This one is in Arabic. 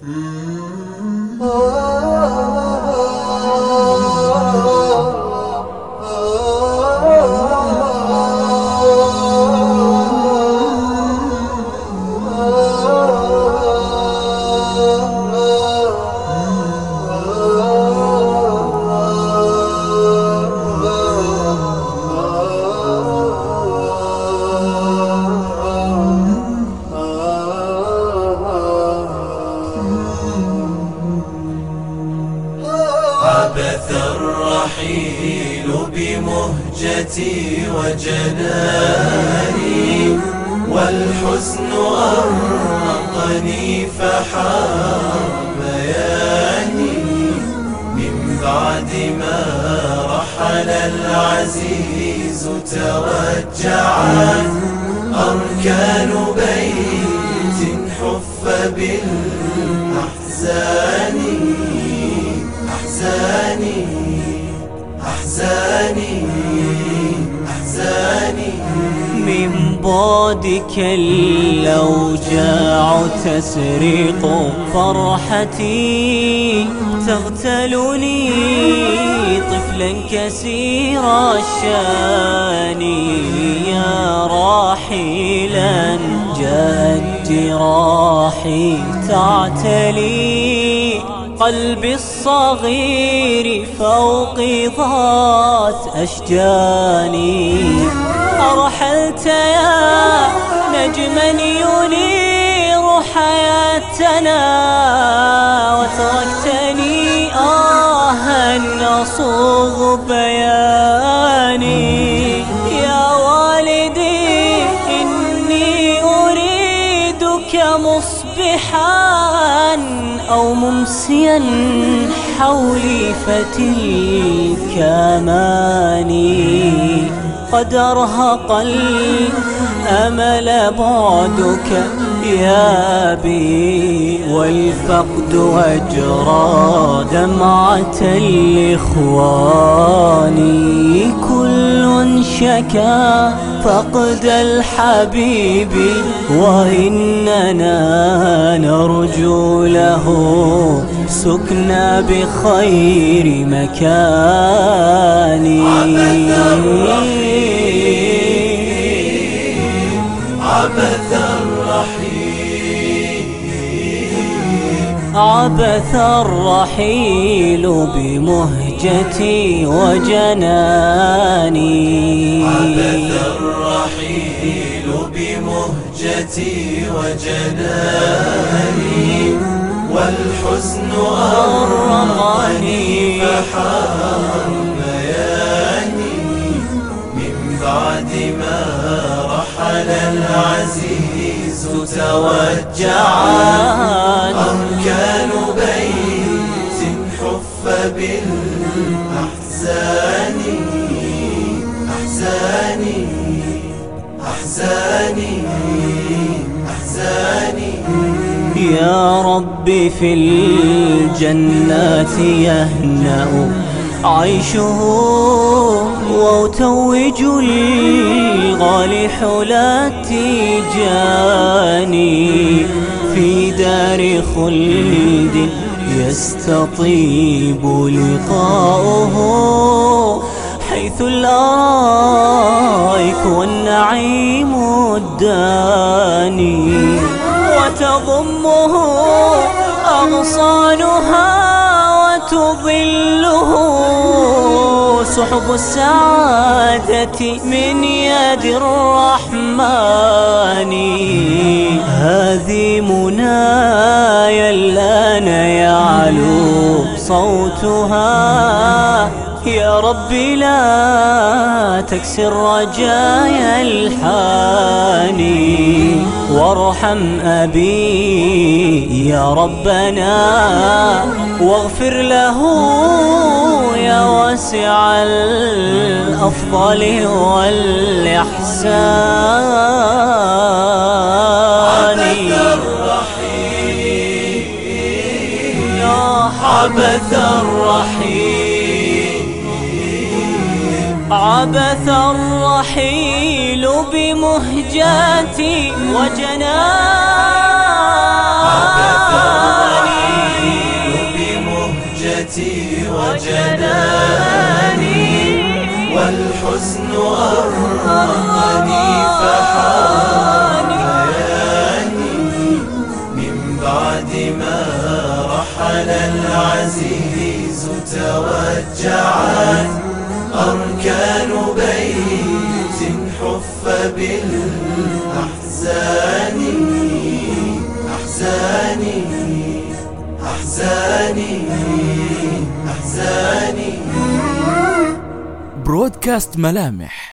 Oh. عبث الرحيل بمهجتي وجناني والحزن أرقني فحار بياني من بعد ما رحل العزيز توجعت أركان بيت حف بالأحزان. من بعدك الأوجاع تسرق فرحتي تغتلني طفلا كثير الشأن يا راحلا. جاءت جراحي تعتلي قلبي الصغير فوق ذات أشجاني. أرحلت يا نجما ينير حياتنا وتركتني آها أصوغ بياني يا والدي إني أريدك مصبحا أو ممسيا حولي فتلك أماني قد أرهق الأمل بعدك يا بي والفقد أجرى دمعة الإخوان كل شكا فقد الحبيب وإننا نرجو له سكنا بخير مكان عبث الرحيل. عبث الرحيل بمهجتي وجناني. عبث الرحيل بمهجتي وجناني. والحزن أرمني فحار رحل العزيز توجعت أركان بيت حف بالأحزان. أحزاني أحزاني أحزاني يا رب في الجنات يهنأ عيشه وتوج الغالي حلاتي جاني في دار خلد يستطيب لقاؤه حيث الآيك والنعيم الداني وتضمه أغصانها وتظله سحب السعادة من يد الرحمن. هذه منايا الآن يعلو صوتها. يا رب لا تكسر رجايا الحاني وارحم أبي يا ربنا واغفر له يا واسع الأفضل والإحسان. عبث الرحيل عبث الرحيل بمهجاتي وجناني بمهجتي وجناني والحزن أرهقني فحاني من بعد ما رحل العزيز توجعا أركان بيت حف بالله بالأحزان أحزاني أحزاني أحزاني. برودكاست ملامح.